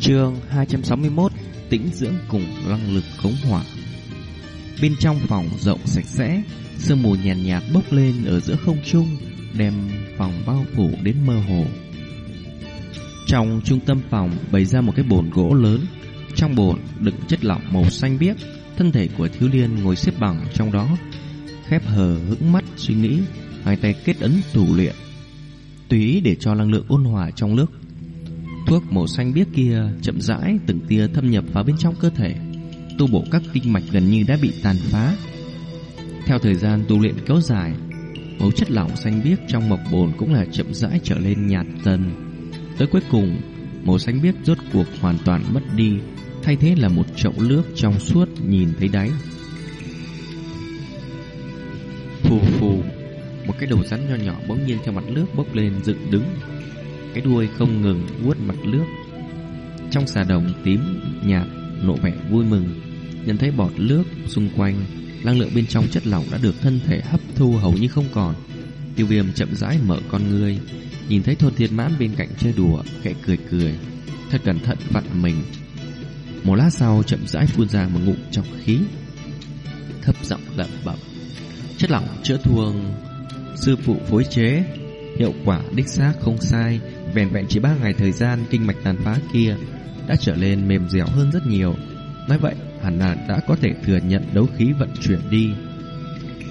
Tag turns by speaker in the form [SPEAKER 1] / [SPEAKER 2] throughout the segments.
[SPEAKER 1] Chương 261 Tĩnh dưỡng cùng năng lực khống hỏa. Bên trong phòng rộng sạch sẽ Sương mù nhàn nhạt, nhạt bốc lên ở giữa không trung Đem phòng bao phủ đến mơ hồ. Trong trung tâm phòng bày ra một cái bồn gỗ lớn. Trong bồn đựng chất lỏng màu xanh biếc Thân thể của thiếu liên ngồi xếp bằng trong đó Khép hờ hững mắt suy nghĩ Hai tay kết ấn tủ luyện. Tùy để cho năng lượng ôn hòa trong nước Thuốc màu xanh biếc kia chậm rãi từng tia thâm nhập vào bên trong cơ thể, tu bổ các kinh mạch gần như đã bị tàn phá. Theo thời gian tu luyện kéo dài, màu chất lỏng xanh biếc trong mộc bồn cũng là chậm rãi trở lên nhạt dần. Tới cuối cùng, màu xanh biếc rốt cuộc hoàn toàn mất đi, thay thế là một chậu nước trong suốt nhìn thấy đáy. Phù phù, một cái đầu rắn nho nhỏ bỗng nhiên theo mặt nước bốc lên dựng đứng cái đuôi không ngừng vuốt mặt nước. Trong xà đồng tím nhạt nộ vẻ vui mừng, nhận thấy bọt nước xung quanh, năng lượng bên trong chất lỏng đã được thân thể hấp thu hầu như không còn. Tiêu Viêm chậm rãi mở con ngươi, nhìn thấy Thôn Thiên Mãn bên cạnh chơi đùa, khẽ cười cười, thật cẩn thận vặn mình. Một lát sau chậm rãi phun ra một ngụm trong khí, thấp giọng lẩm bẩm: "Chất lỏng chữa thương sư phụ phối chế, hiệu quả đích xác không sai." Vẹn vẹn chỉ ba ngày thời gian kinh mạch tàn phá kia đã trở lên mềm dẻo hơn rất nhiều. Nói vậy, hẳn là đã có thể thừa nhận đấu khí vận chuyển đi.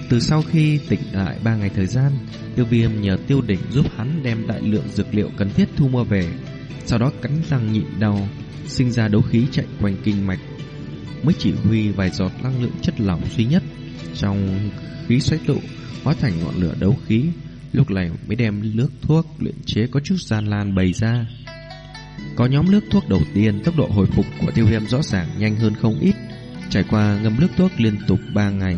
[SPEAKER 1] Từ sau khi tỉnh lại ba ngày thời gian, tiêu viêm nhờ tiêu đỉnh giúp hắn đem đại lượng dược liệu cần thiết thu mua về, sau đó cắn răng nhịn đau, sinh ra đấu khí chạy quanh kinh mạch, mới chỉ huy vài giọt năng lượng chất lỏng duy nhất trong khí xoáy tụ hóa thành ngọn lửa đấu khí Lúc này mới đem nước thuốc luyện chế có chút gian lan bày ra. Có nhóm nước thuốc đầu tiên, tốc độ hồi phục của tiêu viêm rõ ràng nhanh hơn không ít. Trải qua ngâm nước thuốc liên tục 3 ngày,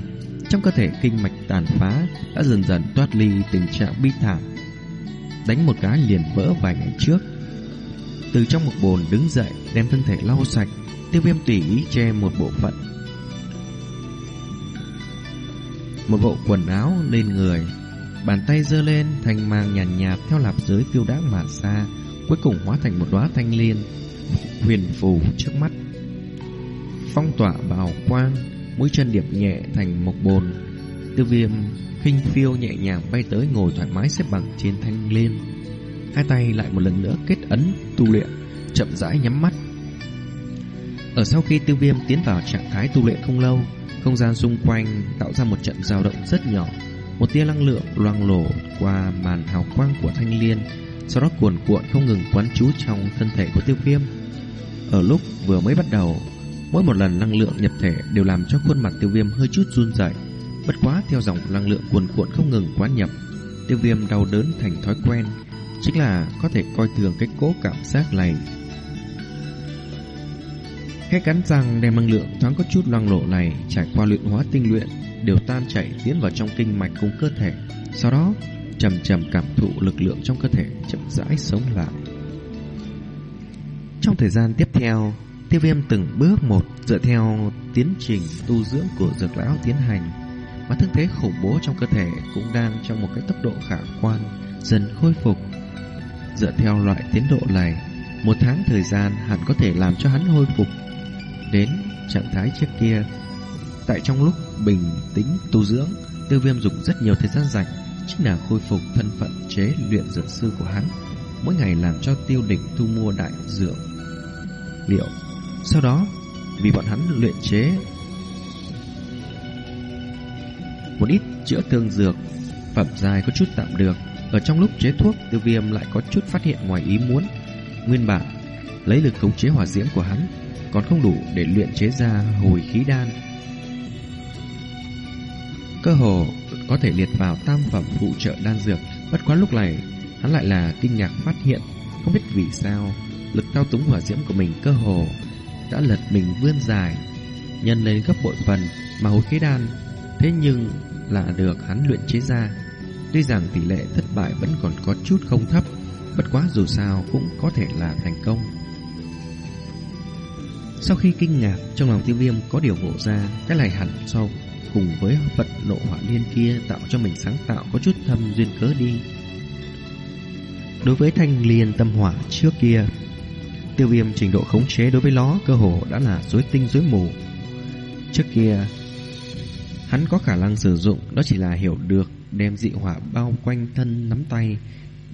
[SPEAKER 1] trong cơ thể kinh mạch tàn phá đã dần dần toát ly tình trạng bi thảm. Đánh một cái liền vỡ vài ngày trước. Từ trong một bồn đứng dậy, đem thân thể lau sạch, tiêu viêm tùy ý che một bộ phận. Một bộ quần áo lên người Bàn tay giơ lên thành màng nhàn nhạt, nhạt theo lạp giới tiêu đãng mà xa, cuối cùng hóa thành một đóa thanh liên huyền phù trước mắt. Phong tỏa bào quang, mũi chân điệp nhẹ thành một bồn. Tiêu viêm khinh phiêu nhẹ nhàng bay tới ngồi thoải mái xếp bằng trên thanh liên. Hai tay lại một lần nữa kết ấn tu luyện, chậm rãi nhắm mắt. Ở sau khi tiêu viêm tiến vào trạng thái tu luyện không lâu, không gian xung quanh tạo ra một trận dao động rất nhỏ một tia năng lượng loang lổ qua màn hào quang của thanh liên, sau đó cuồn cuộn không ngừng quán trú trong thân thể của tiêu viêm. Ở lúc vừa mới bắt đầu, mỗi một lần năng lượng nhập thể đều làm cho khuôn mặt tiêu viêm hơi chút run rẩy. Bất quá theo dòng năng lượng cuồn cuộn không ngừng quán nhập, tiêu viêm đau đớn thành thói quen, chính là có thể coi thường cái cố cảm giác này. Khẽ cắn răng đem năng lượng thoáng có chút loang lộ này trải qua luyện hóa tinh luyện đều tan chảy tiến vào trong kinh mạch cùng cơ thể. Sau đó, chậm chậm cảm thụ lực lượng trong cơ thể chậm rãi sống lại. Trong thời gian tiếp theo, tiêu viêm từng bước một dựa theo tiến trình tu dưỡng của dược lão tiến hành, mà thương thế khủng bố trong cơ thể cũng đang trong một cái tốc độ khả quan dần khôi phục. Dựa theo loại tiến độ này, một tháng thời gian hẳn có thể làm cho hắn hồi phục đến trạng thái trước kia Tại trong lúc bình tĩnh tu dưỡng, tiêu viêm dùng rất nhiều thời gian dành, chính là khôi phục thân phận chế luyện dược sư của hắn, mỗi ngày làm cho tiêu đỉnh thu mua đại dược liệu. Sau đó, vì bọn hắn luyện chế một ít chữa thương dược, phẩm dài có chút tạm được. Ở trong lúc chế thuốc, tiêu viêm lại có chút phát hiện ngoài ý muốn. Nguyên bản, lấy lực khống chế hỏa diễm của hắn còn không đủ để luyện chế ra hồi khí đan Cơ hồ có thể liệt vào tam phẩm phụ trợ đan dược. Bất quá lúc này, Hắn lại là kinh ngạc phát hiện, Không biết vì sao, Lực thao túng hỏa diễm của mình cơ hồ Đã lật mình vươn dài, Nhân lên gấp bội phần Mà hối khí đan. Thế nhưng là được hắn luyện chế ra, Tuy rằng tỷ lệ thất bại vẫn còn có chút không thấp, Bất quá dù sao cũng có thể là thành công. Sau khi kinh ngạc Trong lòng tiêu viêm có điều ngộ ra, Cái này hẳn sau cùng với vật nộ hỏa liên kia tạo cho mình sáng tạo có chút thâm duyên cớ đi. Đối với thanh liên tâm hỏa trước kia, Tiêu viêm trình độ khống chế đối với nó cơ hồ đã là rối tinh rối mù. Trước kia, hắn có khả năng sử dụng đó chỉ là hiểu được đem dị hỏa bao quanh thân nắm tay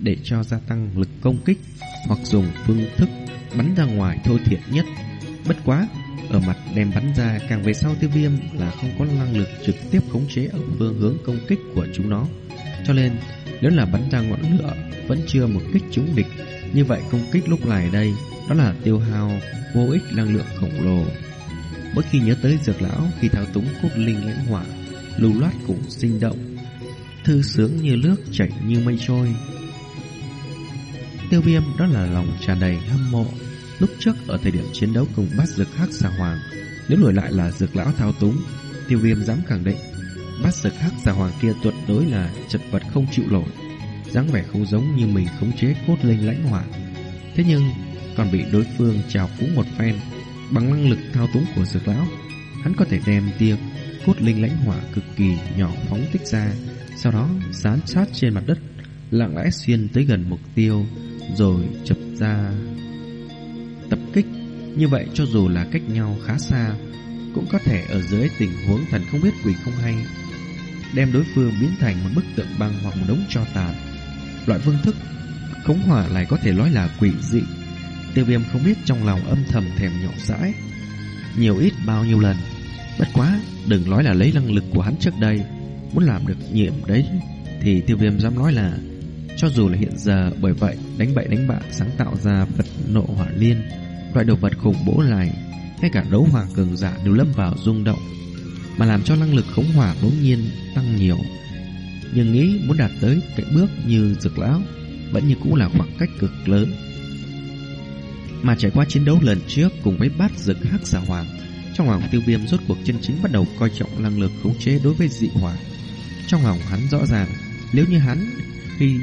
[SPEAKER 1] để cho gia tăng lực công kích hoặc dùng phương thức bắn ra ngoài thôi thiện nhất. Bất quá, ở mặt đem bắn ra càng về sau tiêu viêm là không có năng lực trực tiếp khống chế ở phương hướng công kích của chúng nó. Cho nên, nếu là bắn ra ngọn lửa vẫn chưa một kích trúng địch, như vậy công kích lúc này đây đó là tiêu hao vô ích năng lượng khổng lồ. Mỗi khi nhớ tới dược lão khi thao túng cốt linh lãnh hỏa, lưu loát cũng sinh động, thư sướng như nước chảy như mây trôi. Tiêu viêm đó là lòng tràn đầy hâm mộ. Lúc trước ở thời điểm chiến đấu cùng bắt dược hắc xà hoàng, nếu đổi lại là dược lão thao túng, tiêu viêm dám khẳng định bắt dược hắc xà hoàng kia tuyệt đối là chật vật không chịu nổi, dáng vẻ không giống như mình khống chế cốt linh lãnh hỏa. Thế nhưng còn bị đối phương trào phú một phen bằng năng lực thao túng của dược lão, hắn có thể đem tia cốt linh lãnh hỏa cực kỳ nhỏ phóng tích ra, sau đó dán sát trên mặt đất, lặng lẽ xuyên tới gần mục tiêu, rồi chập ra. Như vậy cho dù là cách nhau khá xa, cũng có thể ở dưới tình huống thần không biết quỷ không hay, đem đối phương biến thành một bức tượng băng hoặc một đống cho tàn. Loại phương thức khống hỏa lại có thể nói là quỷ dị. Tiêu viêm không biết trong lòng âm thầm thèm nhỏ dãi. Nhiều ít bao nhiêu lần. Bất quá, đừng nói là lấy năng lực của hắn trước đây. Muốn làm được nhiệm đấy, thì tiêu viêm dám nói là cho dù là hiện giờ bởi vậy đánh bậy đánh bạ sáng tạo ra vật nộ hỏa liên, loại đồ vật khủng bố này, ngay cả đấu hoàng cường giả đều lâm vào rung động, mà làm cho năng lực khống hỏa bỗng nhiên tăng nhiều. Nhưng nghĩ muốn đạt tới cái bước như dược lão vẫn như cũng là khoảng cách cực lớn. Mà trải qua chiến đấu lần trước cùng với bát dược hắc xà hoàng, trong lòng tiêu viêm rốt cuộc chân chính bắt đầu coi trọng năng lực khống chế đối với dị hỏa. Trong lòng hắn rõ ràng, nếu như hắn khi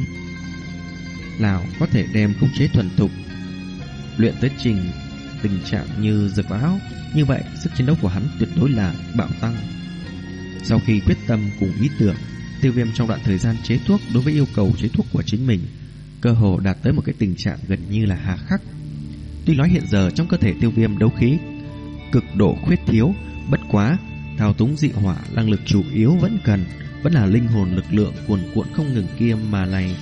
[SPEAKER 1] nào có thể đem khống chế thuần thục luyện tới trình tình trạng như dược lão, như vậy sức chiến đấu của hắn tuyệt đối là bạo tăng. Sau khi quyết tâm cùng ý tưởng, tiêu viêm trong đoạn thời gian chế thuốc đối với yêu cầu chế thuốc của chính mình cơ hồ đạt tới một cái tình trạng gần như là hà khắc. Tuy nói hiện giờ trong cơ thể tiêu viêm đấu khí cực độ khuyết thiếu, bất quá thao túng dị hỏa năng lực chủ yếu vẫn cần vẫn là linh hồn lực lượng cuồn cuộn không ngừng kia mà này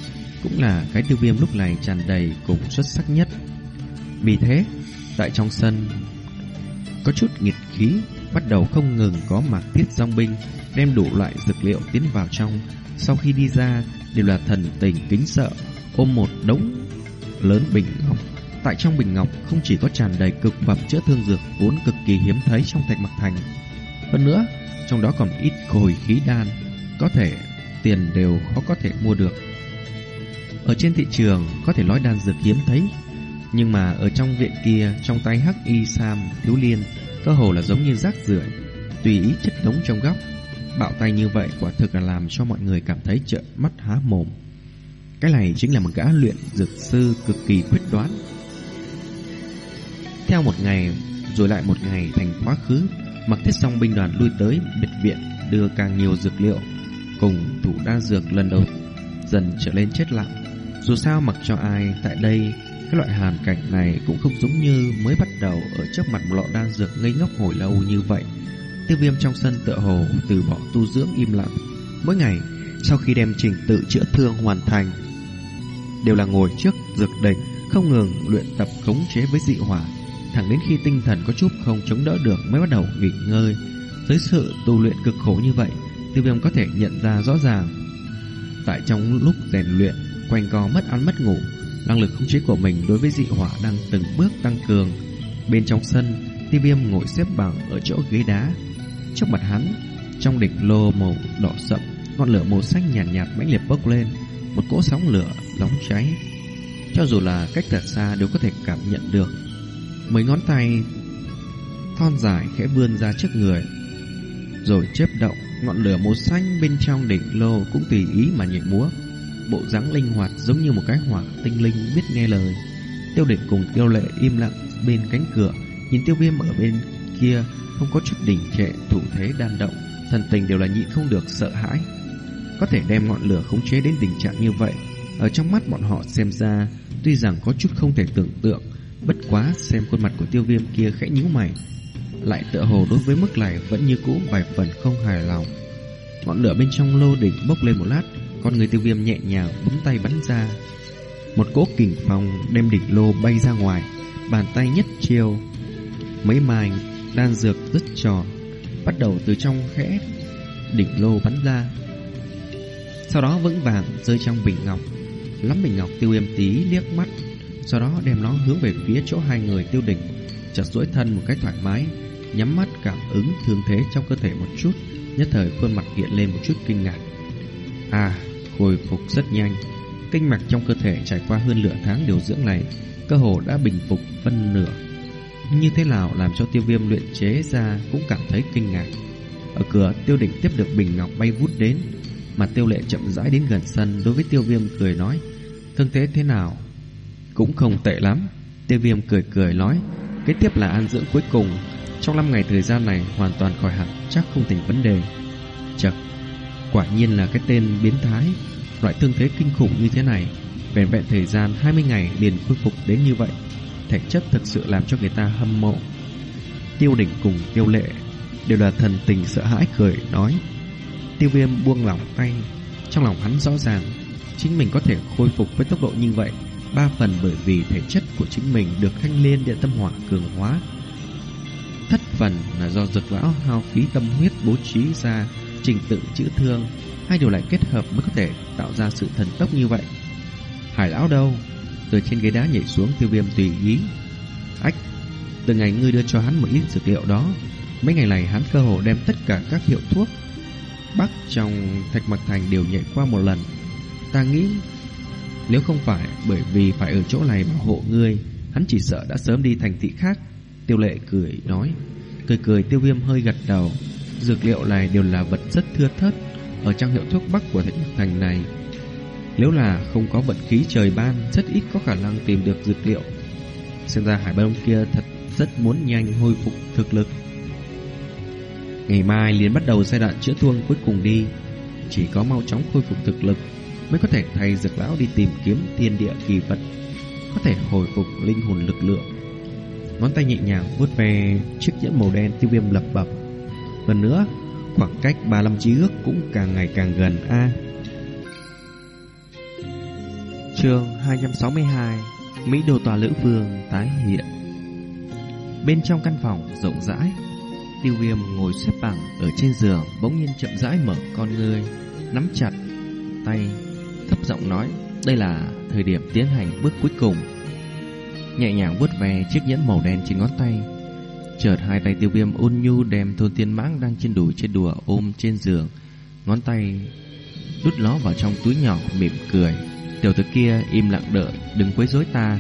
[SPEAKER 1] cũng là cái tiêu viêm lúc này tràn đầy cùng xuất sắc nhất. Vì thế, tại trong sân có chút nghịch khí bắt đầu không ngừng có mạc thiết dòng binh đem đủ loại dược liệu tiến vào trong sau khi đi ra đều là thần tình kính sợ ôm một đống lớn bình ngọc. Tại trong bình ngọc không chỉ có tràn đầy cực phẩm chữa thương dược vốn cực kỳ hiếm thấy trong thạch mặc thành. Hơn nữa, trong đó còn ít hồi khí đan, có thể tiền đều khó có thể mua được. Ở trên thị trường có thể nói đan dược hiếm thấy, nhưng mà ở trong viện kia, trong tay Hắc Y Sam thiếu liên, cơ hồ là giống như rác rưởi, tùy ý chất đống trong góc. Bạo tay như vậy quả thực là làm cho mọi người cảm thấy trợn mắt há mồm. Cái này chính là một gã luyện dược sư cực kỳ quyết đoán. Theo một ngày, rồi lại một ngày thành quá khứ, mặc thiết song binh đoàn lui tới biệt viện đưa càng nhiều dược liệu, cùng thủ đa dược lần đầu dần trở lên chết lặng. Dù sao mặc cho ai tại đây, cái loại hàn cảnh này cũng không giống như mới bắt đầu ở trước mặt một lọ đan dược ngây ngốc hồi lâu như vậy. Tiêu viêm trong sân tựa hồ từ bỏ tu dưỡng im lặng. Mỗi ngày, sau khi đem trình tự chữa thương hoàn thành, đều là ngồi trước dược đỉnh, không ngừng luyện tập khống chế với dị hỏa, thẳng đến khi tinh thần có chút không chống đỡ được mới bắt đầu nghỉ ngơi. Dưới sự tu luyện cực khổ như vậy, Tiêu Viêm có thể nhận ra rõ ràng. Tại trong lúc rèn luyện, quanh co mất ăn mất ngủ, năng lực khống chế của mình đối với dị hỏa đang từng bước tăng cường. Bên trong sân, Tiêu Viêm ngồi xếp bằng ở chỗ ghế đá. Trước mặt hắn, trong đỉnh lô màu đỏ sậm, ngọn lửa màu xanh nhàn nhạt, nhạt mãnh liệt bốc lên, một cỗ sóng lửa nóng cháy. Cho dù là cách thật xa đều có thể cảm nhận được. Mấy ngón tay thon dài khẽ vươn ra trước người, rồi chớp động, ngọn lửa màu xanh bên trong đỉnh lô cũng tùy ý mà nhảy múa. Bộ dáng linh hoạt giống như một cái hỏa tinh linh biết nghe lời. Tiêu đỉnh cùng tiêu lệ im lặng bên cánh cửa, nhìn tiêu viêm ở bên kia không có chút đỉnh trệ thủ thế đan động, thần tình đều là nhịn không được sợ hãi. Có thể đem ngọn lửa khống chế đến tình trạng như vậy Ở trong mắt bọn họ xem ra Tuy rằng có chút không thể tưởng tượng Bất quá xem khuôn mặt của tiêu viêm kia khẽ nhíu mày Lại tựa hồ đối với mức này vẫn như cũ vài phần không hài lòng Ngọn lửa bên trong lô đỉnh bốc lên một lát, Con người tiêu viêm nhẹ nhàng bấm tay bắn ra. Một cỗ kình phong đem đỉnh lô bay ra ngoài, Bàn tay nhất chiêu, Mấy mài đan dược rất tròn, Bắt đầu từ trong khẽ Đỉnh lô bắn ra. Sau đó vững vàng rơi trong bình ngọc. Lắm bình ngọc tiêu viêm tí liếc mắt, Sau đó đem nó hướng về phía chỗ hai người tiêu đỉnh chặt duỗi thân một cách thoải mái Nhắm mắt cảm ứng thương thế trong cơ thể một chút, Nhất thời khuôn mặt hiện lên một chút kinh ngạc. À hồi phục rất nhanh. Kinh mạch trong cơ thể trải qua hơn nửa tháng điều dưỡng này, Cơ hồ đã bình phục phân nửa. Như thế nào làm cho tiêu viêm luyện chế ra Cũng cảm thấy kinh ngạc. Ở cửa, tiêu đỉnh tiếp được bình ngọc bay vút đến, Mà tiêu lệ chậm rãi đến gần sân Đối với tiêu viêm cười nói, Thương thế thế nào? Cũng không tệ lắm. Tiêu viêm cười cười nói, Kế tiếp là an dưỡng cuối cùng trong 5 ngày thời gian này hoàn toàn khỏi hẳn, Chắc không thành vấn đề. Chật, Quả nhiên là cái tên biến thái, Loại thương thế kinh khủng như thế này, Vẹn vẹn thời gian 20 ngày liền khôi phục đến như vậy. Thể chất thực sự làm cho người ta hâm mộ. Tiêu đỉnh cùng tiêu lệ Đều là thần tình sợ hãi cười, nói, Tiêu viêm buông lỏng tay, Trong lòng hắn rõ ràng, Chính mình có thể khôi phục với tốc độ như vậy, Ba phần bởi vì thể chất của chính mình Được thanh liên địa tâm hỏa cường hóa. Thất phần là do dược lão hao phí tâm huyết bố trí ra trình tự chữa thương. Hai điều lại kết hợp mới có thể tạo ra sự thần tốc như vậy. Hải lão đâu? Từ trên ghế đá nhảy xuống tiêu viêm tùy ý. Ách, Từ ngày ngươi đưa cho hắn một ít dược liệu đó, Mấy ngày này hắn cơ hồ đem tất cả các hiệu thuốc Bắc trong thạch mật thành đều nhảy qua một lần. Ta nghĩ, Nếu không phải bởi vì phải ở chỗ này bảo hộ ngươi, Hắn chỉ sợ đã sớm đi thành thị khác. Tiêu lệ cười nói, Cười cười tiêu viêm hơi gật đầu. Dược liệu này đều là vật rất thưa thớt Ở trong hiệu thuốc bắc của thạch thành này. Nếu là không có vận khí trời ban, Rất ít có khả năng tìm được dược liệu. Xem ra hải bông kia thật rất muốn nhanh hồi phục thực lực. Ngày mai liền bắt đầu giai đoạn chữa thương cuối cùng đi. Chỉ có mau chóng khôi phục thực lực Mới có thể thay dược lão đi tìm kiếm thiên địa kỳ vật, Có thể hồi phục linh hồn lực lượng. Ngón tay nhẹ nhàng vuốt về chiếc nhẫn màu đen tiêu viêm lập bập. Hơn nữa, Khoảng cách 35 chí ước cũng càng ngày càng gần A. Chương 262 Mỹ đồ tòa lữ vương tái hiện. Bên trong căn phòng rộng rãi, Tiêu viêm ngồi xếp bằng ở trên giường Bỗng nhiên chậm rãi mở con ngươi, Nắm chặt tay, Thấp giọng nói, Đây là thời điểm tiến hành bước cuối cùng. Nhẹ nhàng vuốt về chiếc nhẫn màu đen trên ngón tay. Chợt hai tay tiêu viêm ôn nhu đem thôn tiên mãng đang trên đùi trên đùa ôm trên giường. Ngón tay đút nó vào trong túi nhỏ, mỉm cười. Tiểu tử kia im lặng đợi, Đừng quấy rối ta.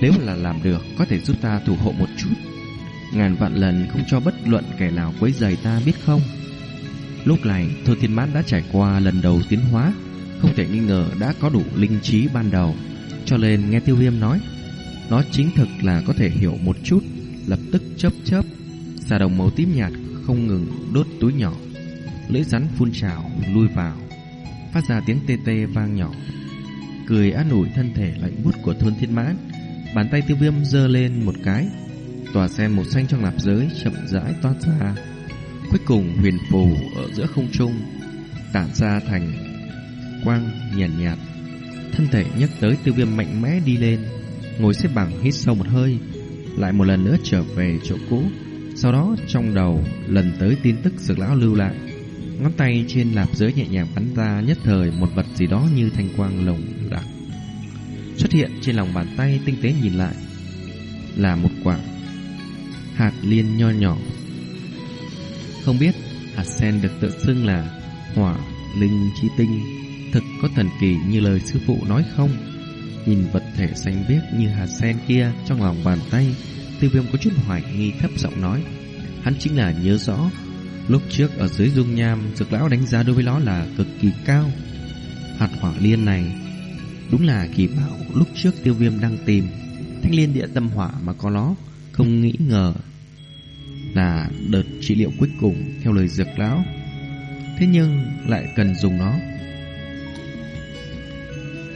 [SPEAKER 1] Nếu là làm được, Có thể giúp ta thủ hộ một chút. Ngàn vạn lần không cho bất luận kẻ nào quấy rầy ta, biết không? Lúc này, thôn Thiên Mãn đã trải qua lần đầu tiến hóa. Không thể nghi ngờ đã có đủ linh trí ban đầu. Cho nên nghe tiêu viêm nói nó chính thực là có thể hiểu một chút Lập tức chớp chớp Xà đồng màu tím nhạt không ngừng đốt túi nhỏ. Lưỡi rắn phun trào lui vào. Phát ra tiếng tê tê vang nhỏ. Cười an ủi thân thể lạnh bút của thôn thiên mã. Bàn tay tiêu viêm giơ lên một cái. Tòa sen màu xanh trong nạp giới chậm rãi toát ra. Cuối cùng huyền phù ở giữa không trung Tản ra thành quang nhàn nhạt, nhạt. Thân thể nhấc tới tiêu viêm mạnh mẽ đi lên. Ngồi xếp bằng hít sâu một hơi, Lại một lần nữa trở về chỗ cũ Sau đó, trong đầu lần tới tin tức sực lão lưu lại Ngón tay trên lạp giới nhẹ nhàng bắn ra nhất thời một vật gì đó như thanh quang lồng đặc xuất hiện trên lòng bàn tay tinh tế nhìn lại, là một quả hạt liên nho nhỏ. Không biết hạt sen được tự xưng là hỏa linh chi tinh, thực có thần kỳ như lời sư phụ nói không? Nhìn vật thể xanh biếc như hạt sen kia trong lòng bàn tay, Tiêu Viêm có chút hoài nghi thấp giọng nói, hắn chính là nhớ rõ lúc trước ở dưới dung nham, dược lão đánh giá đối với nó là cực kỳ cao. Hạt hỏa liên này đúng là kỳ bảo lúc trước Tiêu Viêm đang tìm thanh liên địa tâm hỏa mà có nó không nghĩ ngờ là đợt trị liệu cuối cùng theo lời dược lão. Thế nhưng lại cần dùng nó.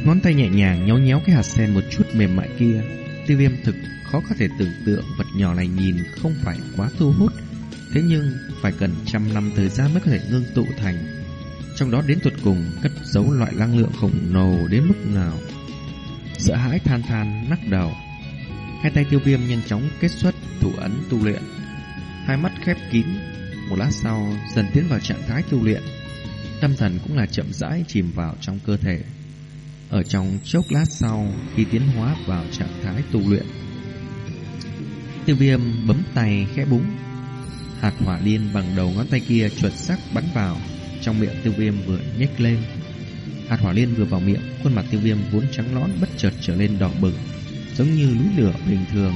[SPEAKER 1] Ngón tay nhẹ nhàng nhéo nhéo cái hạt sen một chút mềm mại kia, Tiêu viêm thực khó có thể tưởng tượng vật nhỏ này nhìn không phải quá thu hút, thế nhưng phải cần trăm năm thời gian mới có thể ngưng tụ thành. Trong đó đến tuột cùng cất giấu loại năng lượng khổng lồ đến mức nào. Sợ hãi than than nắc đầu. Hai tay tiêu viêm nhanh chóng kết xuất thủ ấn tu luyện. Hai mắt khép kín, một lát sau dần tiến vào trạng thái tu luyện. Tâm thần cũng là chậm rãi chìm vào trong cơ thể. Ở trong chốc lát sau khi tiến hóa vào trạng thái tu luyện. Tiêu viêm bấm tay khẽ búng. Hạt hỏa liên bằng đầu ngón tay kia chuẩn xác bắn vào, Trong miệng tiêu viêm vừa nhếch lên. Hạt hỏa liên vừa vào miệng, Khuôn mặt tiêu viêm vốn trắng lõn bất chợt trở lên đỏ bừng, Giống như núi lửa bình thường.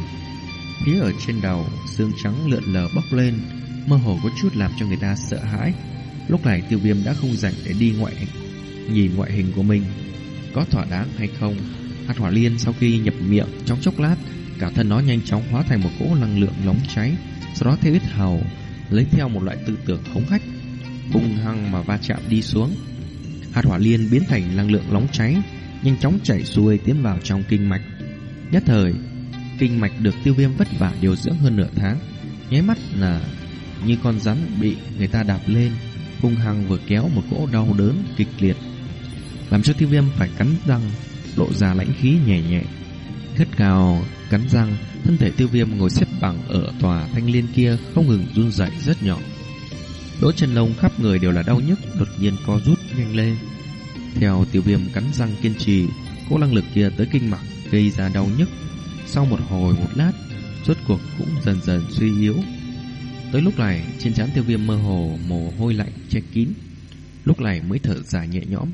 [SPEAKER 1] Phía ở trên đầu, Xương trắng lượn lờ bốc lên, Mơ hồ có chút làm cho người ta sợ hãi. Lúc này tiêu viêm đã không rảnh để đi ngoại Nhìn ngoại hình của mình có thỏa đáng hay không. Hạt hỏa liên sau khi nhập miệng trong chốc lát, cả thân nó nhanh chóng hóa thành một cỗ năng lượng nóng cháy, sau đó theo ít hầu, lấy theo một loại tư tưởng hống hách, hung hăng mà va chạm đi xuống. Hạt hỏa liên biến thành năng lượng nóng cháy, nhanh chóng chảy xuôi tiến vào trong kinh mạch. Nhất thời, kinh mạch được tiêu viêm vất vả điều dưỡng hơn nửa tháng, nháy mắt là như con rắn bị người ta đạp lên, hung hăng vừa kéo một cỗ đau đớn kịch liệt làm cho tiêu viêm phải cắn răng, lộ ra lãnh khí nhẹ nhẹ. Gắt gào, cắn răng, thân thể tiêu viêm ngồi xếp bằng ở tòa thanh liên kia không ngừng run rẩy rất nhỏ. Đỗ chân lông khắp người đều là đau nhức, đột nhiên co rút nhanh lên. Theo tiêu viêm cắn răng kiên trì, cỗ năng lực kia tới kinh mạch gây ra đau nhức. Sau một hồi một lát, rốt cuộc cũng dần dần suy yếu. Tới lúc này, trên trán tiêu viêm mơ hồ mồ hôi lạnh che kín. Lúc này mới thở dài nhẹ nhõm,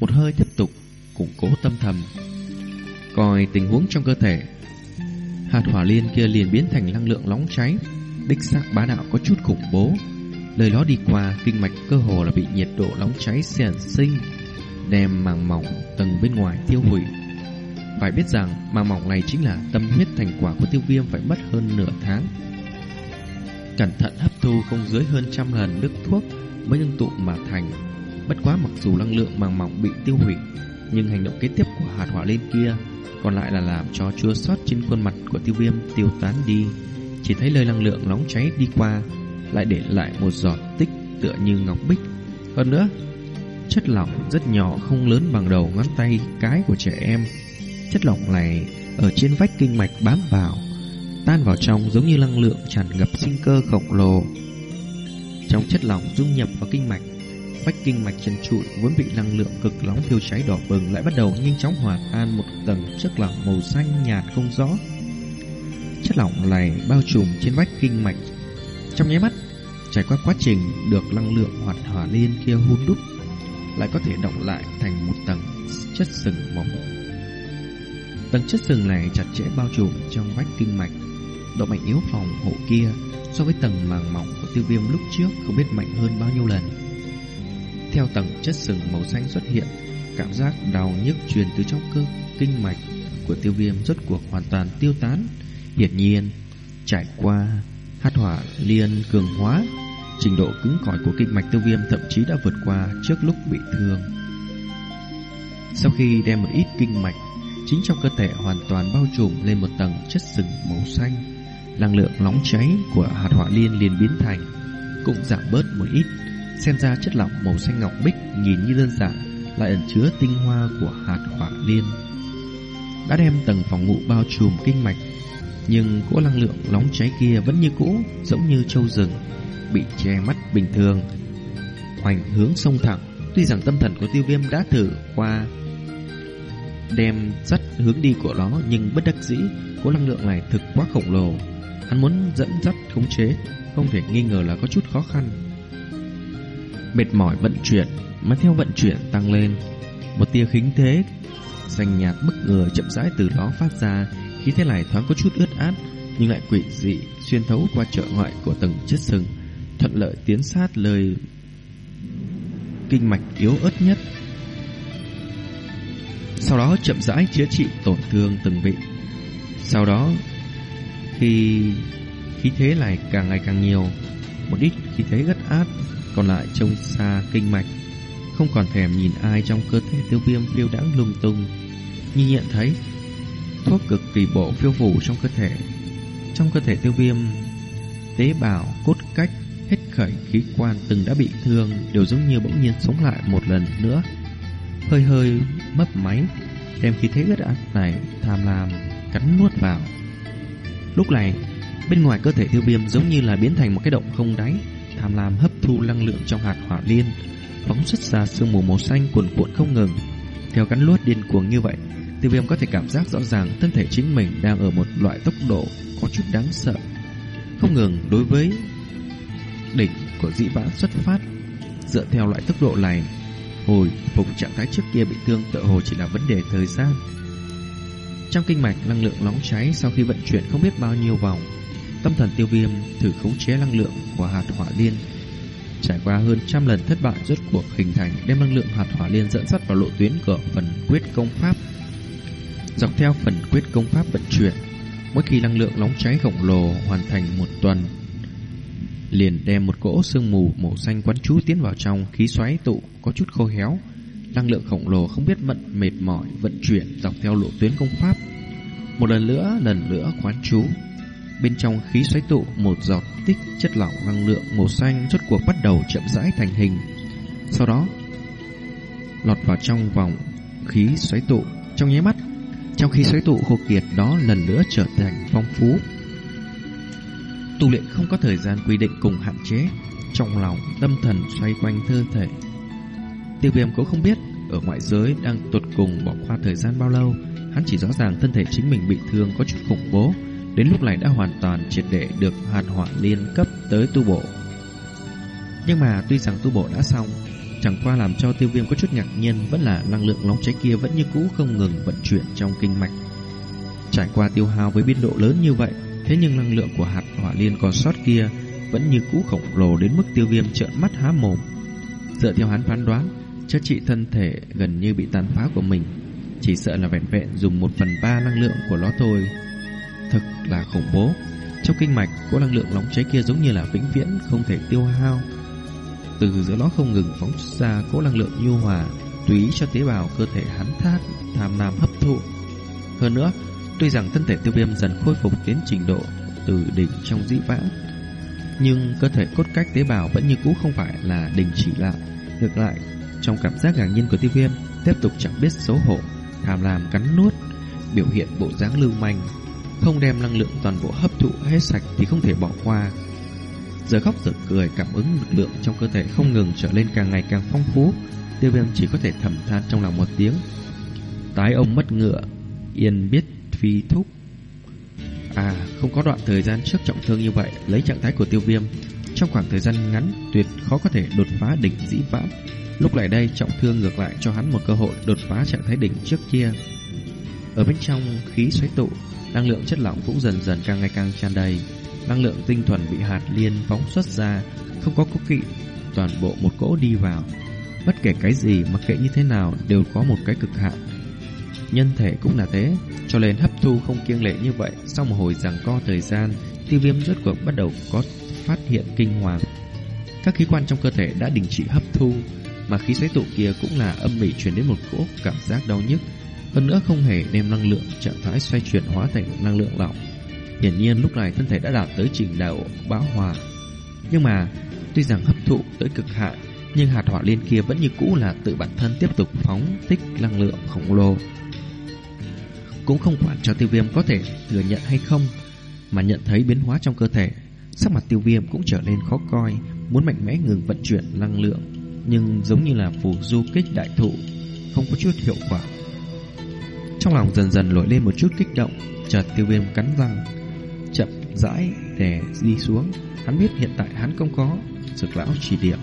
[SPEAKER 1] một hơi tiếp tục, củng cố tâm thầm. Coi tình huống trong cơ thể. Hạt hỏa liên kia liền biến thành năng lượng nóng cháy. Đích xác bá đạo có chút khủng bố. Lời nó đi qua, kinh mạch cơ hồ là bị nhiệt độ nóng cháy xèn sinh đem màng mỏng tầng bên ngoài tiêu hủy. Phải biết rằng, màng mỏng này chính là tâm huyết thành quả của tiêu viêm phải mất hơn nửa tháng. Cẩn thận hấp thu không dưới hơn trăm lần nước thuốc mới ngưng tụ mà thành. Bất quá mặc dù năng lượng màng mỏng bị tiêu hủy, nhưng hành động kế tiếp của hạt hỏa lên kia còn lại là làm cho chua sót trên khuôn mặt của tiêu viêm tiêu tán đi. Chỉ thấy lời năng lượng nóng cháy đi qua, lại để lại một giọt tích tựa như ngọc bích. Hơn nữa, chất lỏng rất nhỏ không lớn bằng đầu ngón tay cái của trẻ em. Chất lỏng này ở trên vách kinh mạch bám vào, tan vào trong giống như năng lượng tràn ngập sinh cơ khổng lồ. Trong chất lỏng dung nhập vào kinh mạch Vách kinh mạch trần trụi vốn bị năng lượng cực nóng thiêu cháy đỏ bừng lại bắt đầu nhanh chóng hòa tan một tầng chất lỏng màu xanh nhạt không rõ. Chất lỏng này bao trùm trên vách kinh mạch. Trong nháy mắt, trải qua quá trình được năng lượng hoạt hỏa liên kia hun đúc, lại có thể động lại thành một tầng chất sừng mỏng. Tầng chất sừng này chặt chẽ bao trùm trong vách kinh mạch. Độ mạnh yếu phòng hộ kia so với tầng màng mỏng của tiêu viêm lúc trước không biết mạnh hơn bao nhiêu lần. Theo tầng chất sừng màu xanh xuất hiện, cảm giác đau nhức truyền từ trong cơ kinh mạch của tiêu viêm rốt cuộc hoàn toàn tiêu tán. Hiển nhiên, trải qua hát hỏa liên cường hóa, trình độ cứng cỏi của kinh mạch tiêu viêm thậm chí đã vượt qua trước lúc bị thương. Sau khi đem một ít kinh mạch chính trong cơ thể hoàn toàn bao trùm lên một tầng chất sừng màu xanh, năng lượng nóng cháy của hạt hỏa liên liền biến thành cũng giảm bớt một ít Xem ra chất lỏng màu xanh ngọc bích nhìn như đơn giản lại ẩn chứa tinh hoa của hạt hỏa liên. Đã đem tầng phòng ngụ bao trùm kinh mạch, nhưng cỗ năng lượng nóng cháy kia vẫn như cũ, giống như châu rừng, bị che mắt bình thường. Hoành hướng sông thẳng, tuy rằng tâm thần của tiêu viêm đã thử qua đem dắt hướng đi của nó nhưng bất đắc dĩ, cỗ năng lượng này thực quá khổng lồ. Hắn muốn dẫn dắt khống chế, không thể nghi ngờ là có chút khó khăn mệt mỏi vận chuyển, mà theo vận chuyển tăng lên. Một tia khính thế, xanh nhạt bức ngờ chậm rãi từ đó phát ra, khí thế này thoáng có chút ướt át, nhưng lại quỷ dị xuyên thấu qua trợ ngoại của tầng chất sừng, thuận lợi tiến sát lời kinh mạch yếu ớt nhất. Sau đó chậm rãi chữa trị tổn thương từng vị. Sau đó, khi khí thế này càng ngày càng nhiều, một ít khí thế ướt át còn lại trông xa kinh mạch, không còn thèm nhìn ai trong cơ thể tiêu viêm phiêu đãng lung tung. Như nhận thấy, thuốc cực kỳ bổ phiêu phủ trong cơ thể. Trong cơ thể tiêu viêm, tế bào, cốt cách, hết khởi khí quan từng đã bị thương đều giống như bỗng nhiên sống lại một lần nữa. Hơi hơi mấp máy, đem khí thế ướt át này tham lam cắn nuốt vào. Lúc này, bên ngoài cơ thể tiêu viêm giống như là biến thành một cái động không đáy, tham lam hấp thu năng lượng trong hạt hỏa liên, phóng xuất ra sương mù màu xanh cuồn cuộn không ngừng. Theo cắn luốt điên cuồng như vậy, tiêu viêm có thể cảm giác rõ ràng thân thể chính mình đang ở một loại tốc độ có chút đáng sợ. Không ngừng đối với đỉnh của dị vãng xuất phát, dựa theo loại tốc độ này, hồi phục trạng thái trước kia bị thương tựa hồ chỉ là vấn đề thời gian. Trong kinh mạch năng lượng nóng cháy sau khi vận chuyển không biết bao nhiêu vòng, tâm thần tiêu viêm thử khống chế năng lượng của hạt hỏa liên. Trải qua hơn trăm lần thất bại rốt cuộc hình thành đem năng lượng hạt hỏa liên dẫn dắt vào lộ tuyến của phần quyết công pháp. Dọc theo phần quyết công pháp vận chuyển, mỗi khi năng lượng nóng cháy khổng lồ hoàn thành một tuần, liền đem một cỗ sương mù màu xanh quấn chú tiến vào trong khí xoáy tụ có chút khô héo. Năng lượng khổng lồ không biết mận mệt mỏi vận chuyển dọc theo lộ tuyến công pháp. Một lần nữa, lần nữa quán chú. Bên trong khí xoáy tụ một giọt tích chất lỏng năng lượng màu xanh rốt cuộc bắt đầu chậm rãi thành hình. Sau đó, lọt vào trong vòng khí xoáy tụ trong nháy mắt. Trong khí xoáy tụ khô kiệt đó lần nữa trở thành phong phú. Tu luyện không có thời gian quy định cùng hạn chế, trong lòng tâm thần xoay quanh cơ thể Tiêu viêm cũng không biết Ở ngoại giới đang tuột cùng bỏ qua thời gian bao lâu Hắn chỉ rõ ràng thân thể chính mình bị thương có chút khủng bố Đến lúc này đã hoàn toàn triệt để được hàn hỏa liên cấp tới tu bộ Nhưng mà tuy rằng tu bộ đã xong, Chẳng qua làm cho tiêu viêm có chút ngạc nhiên Vẫn là năng lượng nóng cháy kia vẫn như cũ không ngừng vận chuyển trong kinh mạch. Trải qua tiêu hao với biên độ lớn như vậy, Thế nhưng năng lượng của hạt hỏa liên còn sót kia Vẫn như cũ khổng lồ đến mức tiêu viêm trợn mắt há mồm. Dựa theo hắn phán đoán, chất trị thân thể gần như bị tàn phá của mình, Chỉ sợ là vẹn vẹn dùng một phần ba năng lượng của nó thôi thực là khủng bố. Trong kinh mạch, có năng lượng nóng cháy kia giống như là vĩnh viễn không thể tiêu hao. Từ giữa nó không ngừng phóng ra cỗ năng lượng nhu hòa túy cho tế bào cơ thể hắn thát, tham nam hấp thụ. Hơn nữa, tuy rằng thân thể tiêu viêm dần khôi phục đến trình độ từ đỉnh trong dĩ vãng Nhưng cơ thể cốt cách tế bào vẫn như cũ không phải là đình chỉ lại. Ngược lại, trong cảm giác ngạc nhiên của tiêu viêm Tiếp tục chẳng biết xấu hổ Tham lam cắn nuốt Biểu hiện bộ dáng lưu manh. Không đem năng lượng toàn bộ hấp thụ hết sạch Thì không thể bỏ qua. Giờ khóc giờ cười cảm ứng lực lượng trong cơ thể không ngừng trở lên càng ngày càng phong phú. Tiêu viêm chỉ có thể thầm than trong lòng một tiếng. Tái ông mất ngựa Yên biết phi thúc. À không có đoạn thời gian trước trọng thương như vậy Lấy trạng thái của tiêu viêm. Trong khoảng thời gian ngắn Tuyệt khó có thể đột phá đỉnh dĩ vãng. Lúc này đây trọng thương ngược lại cho hắn một cơ hội đột phá trạng thái đỉnh trước kia. Ở bên trong khí xoáy tụ, năng lượng chất lỏng cũng dần dần càng ngày càng tràn đầy. Năng lượng tinh thuần bị hạt liên phóng xuất ra, không có cố kỵ, toàn bộ một cỗ đi vào. Bất kể cái gì mặc kệ như thế nào đều có một cái cực hạn. Nhân thể cũng là thế, cho nên hấp thu không kiêng lệ như vậy. Sau một hồi giằng co thời gian, tiêu viêm rốt cuộc bắt đầu có phát hiện kinh hoàng. Các khí quan trong cơ thể đã đình chỉ hấp thu, mà khí xoáy tụ kia cũng là âm mỉ truyền đến một cỗ cảm giác đau nhức, hơn nữa không hề đem năng lượng trạng thái xoay chuyển hóa thành năng lượng lỏng. Hiển nhiên lúc này thân thể đã đạt tới trình độ bão hòa. Nhưng mà tuy rằng hấp thụ tới cực hạn, nhưng hạt hỏa liên kia vẫn như cũ là tự bản thân tiếp tục phóng tích năng lượng khổng lồ. Cũng không quản cho tiêu viêm có thể thừa nhận hay không, mà nhận thấy biến hóa trong cơ thể, sắc mặt tiêu viêm cũng trở nên khó coi, muốn mạnh mẽ ngừng vận chuyển năng lượng nhưng giống như là phù du kích đại thụ, không có chút hiệu quả. Trong lòng dần dần nổi lên một chút kích động, chợt tiêu viêm cắn răng, chậm rãi để đi xuống. Hắn biết hiện tại hắn không có dược lão chỉ điểm,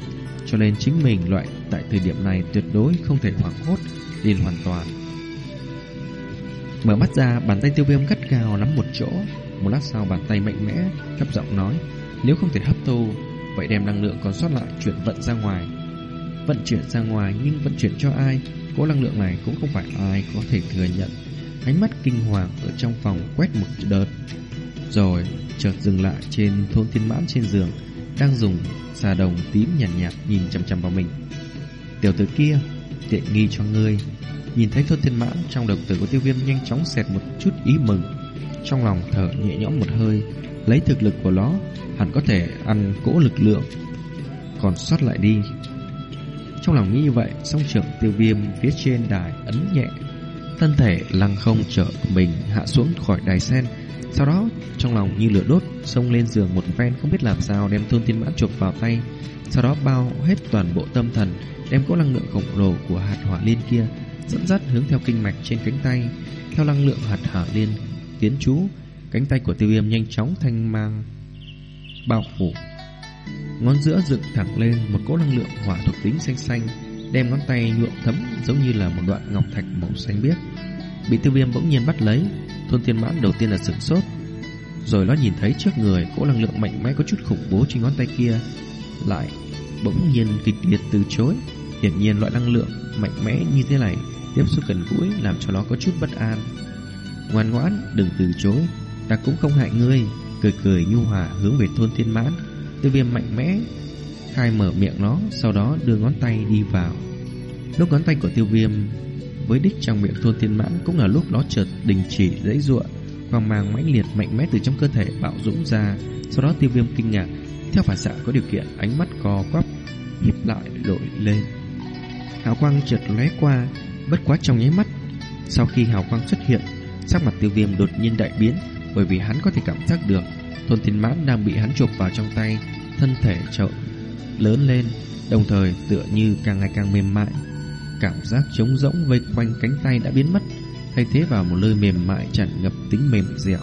[SPEAKER 1] cho nên chính mình loại tại thời điểm này tuyệt đối không thể hoảng hốt, liền hoàn toàn. Mở mắt ra, bàn tay tiêu viêm gắt gào nắm một chỗ. Một lát sau bàn tay mạnh mẽ, thấp giọng nói, nếu không thể hấp thu, vậy đem năng lượng còn sót lại chuyển vận ra ngoài vận chuyển ra ngoài nhưng vận chuyển cho ai, cỗ năng lượng này cũng không phải ai có thể thừa nhận. Ánh mắt kinh hoàng ở trong phòng quét một đợt, rồi chợt dừng lại trên thôn thiên mãn trên giường, đang dùng xà đồng tím nhàn nhạt, nhạt nhìn chằm chằm vào mình. Tiểu tử kia, tiện nghi cho ngươi. Nhìn thấy thôn thiên mãn trong đồng tử của tiêu viêm nhanh chóng xẹt một chút ý mừng Trong lòng thở nhẹ nhõm một hơi Lấy thực lực của nó Hẳn có thể ăn cỗ lực lượng Còn sót lại đi trong lòng nghĩ như vậy, Song trưởng tiêu viêm phía trên đài ấn nhẹ. Thân thể lăng không trở mình hạ xuống khỏi đài sen. Sau đó, trong lòng như lửa đốt, Xông lên giường một ven không biết làm sao Đem thôn tiên mãn chụp vào tay. Sau đó bao hết toàn bộ tâm thần, Đem cỗ năng lượng khổng lồ của hạt hỏa liên kia Dẫn dắt hướng theo kinh mạch trên cánh tay. Theo năng lượng hạt hỏa liên Tiến chú, Cánh tay của tiêu viêm nhanh chóng thanh mang, Bao phủ. Ngón giữa dựng thẳng lên Một cỗ năng lượng hỏa thuộc tính xanh xanh, Đem ngón tay nhuộm thấm Giống như là một đoạn ngọc thạch màu xanh biếc. Bị tiêu viêm bỗng nhiên bắt lấy, Thôn thiên mãn đầu tiên là sửng sốt. Rồi nó nhìn thấy trước người Cỗ năng lượng mạnh mẽ có chút khủng bố trên ngón tay kia, Lại bỗng nhiên kịch liệt từ chối. Hiển nhiên loại năng lượng mạnh mẽ như thế này Tiếp xúc gần gũi làm cho nó có chút bất an. Ngoan ngoãn đừng từ chối, Ta cũng không hại ngươi, Cười cười nhu hòa hướng về thôn thiên mãn. Tiêu viêm mạnh mẽ Khai mở miệng nó, Sau đó đưa ngón tay đi vào. Lúc ngón tay của tiêu viêm Với đích trong miệng thôn thiên mãn Cũng là lúc nó chợt đình chỉ dãy ruộng hoàng mang mãnh liệt mạnh mẽ từ trong cơ thể bạo dũng ra. Sau đó tiêu viêm kinh ngạc, Theo phản xạ có điều kiện, ánh mắt co quắp Hiếp lại, lội lên. Hào quang chợt lóe qua, Bất quá trong nháy mắt, Sau khi hào quang xuất hiện, Sắc mặt tiêu viêm đột nhiên đại biến, Bởi vì hắn có thể cảm giác được Thôn thiên mãn đang bị hắn chụp vào trong tay. Thân thể trộn lớn lên, Đồng thời tựa như càng ngày càng mềm mại. Cảm giác trống rỗng vây quanh cánh tay đã biến mất, Thay thế vào một nơi mềm mại tràn ngập tính mềm dẻo.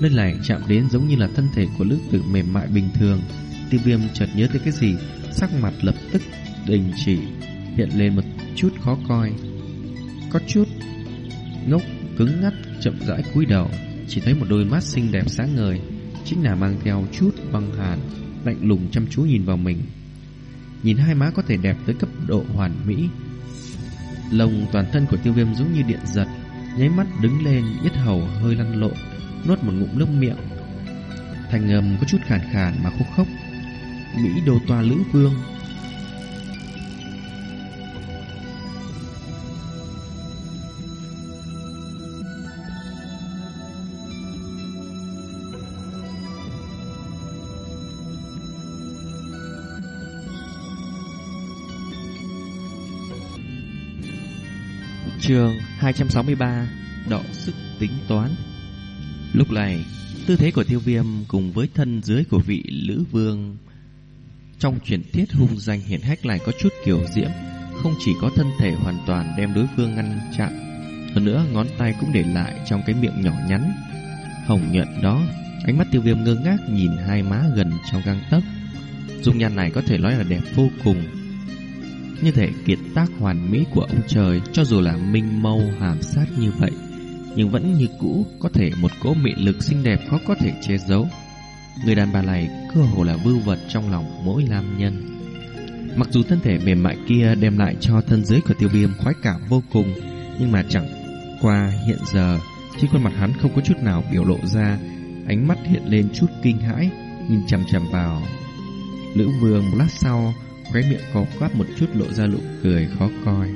[SPEAKER 1] Nơi này chạm đến giống như là thân thể của lữ tử mềm mại bình thường. Tiêu viêm chợt nhớ tới cái gì, Sắc mặt lập tức đình chỉ, Hiện lên một chút khó coi. Có chút Ngốc cứng ngắt, chậm rãi cúi đầu, Chỉ thấy một đôi mắt xinh đẹp sáng ngời. Chính là mang theo chút băng hàn. Lạnh lùng chăm chú nhìn vào mình. Nhìn hai má có thể đẹp tới cấp độ hoàn mỹ. Lồng toàn thân của tiêu viêm giống như điện giật, Nháy mắt đứng lên Yết hầu hơi lăn lộn, Nuốt một ngụm nước miệng. Thành âm có chút khàn khàn mà khúc khốc. Mỹ đồ toa lữ vương. Trường 263 Đọ sức tính toán. Lúc này, Tư thế của tiêu viêm cùng với thân dưới của vị Lữ Vương Trong truyền thuyết hung danh hiển hách lại có chút kiểu diễm, Không chỉ có thân thể hoàn toàn đem đối phương ngăn chặn, Hơn nữa ngón tay cũng để lại trong cái miệng nhỏ nhắn. Hồng nhuận đó, Ánh mắt tiêu viêm ngơ ngác nhìn hai má gần trong găng tấc. Dung nhan này có thể nói là đẹp vô cùng như thể kiệt tác hoàn mỹ của ông trời, Cho dù là minh mâu hàm sát như vậy, Nhưng vẫn như cũ Có thể một cỗ mị lực xinh đẹp khó có thể che giấu. Người đàn bà này cơ hồ là vưu vật trong lòng mỗi nam nhân. Mặc dù thân thể mềm mại kia đem lại cho thân dưới của tiêu viêm khoái cảm vô cùng, Nhưng mà chẳng qua hiện giờ, Trên khuôn mặt hắn không có chút nào biểu lộ ra, Ánh mắt hiện lên chút kinh hãi, Nhìn chằm chằm vào Lữ vương một lát sau khóe miệng có quát một chút lộ ra nụ cười khó coi.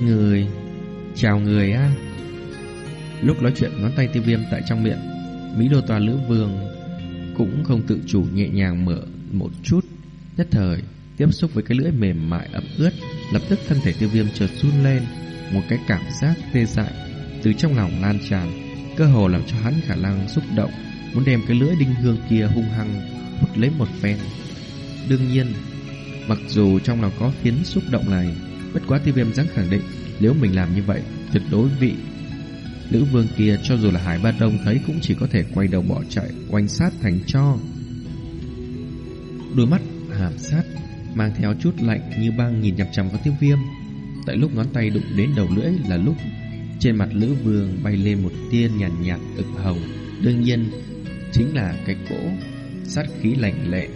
[SPEAKER 1] Người, chào người á. Lúc nói chuyện ngón tay tiêu viêm tại trong miệng, Mỹ đô tòa lữ vương cũng không tự chủ nhẹ nhàng mở một chút. Nhất thời, tiếp xúc với cái lưỡi mềm mại ẩm ướt, lập tức thân thể tiêu viêm chợt run lên, một cái cảm giác tê dại từ trong lòng lan tràn, cơ hồ làm cho hắn khả năng xúc động, muốn đem cái lưỡi đinh hương kia hung hăng hút lấy một phen. Đương nhiên, mặc dù trong lòng có phiến xúc động này, bất quá tiêu viêm dám khẳng định nếu mình làm như vậy, tuyệt đối vị Lữ vương kia cho dù là Hải Ba Đông thấy cũng chỉ có thể quay đầu bỏ chạy, quanh sát thành cho. Đôi mắt hàm sát, mang theo chút lạnh như băng nhìn chằm chằm vào tiêu viêm. Tại lúc ngón tay đụng đến đầu lưỡi là lúc trên mặt Lữ vương bay lên một tia nhàn nhạt, nhạt ửng hồng. Đương nhiên, chính là cái cỗ sát khí lạnh lệ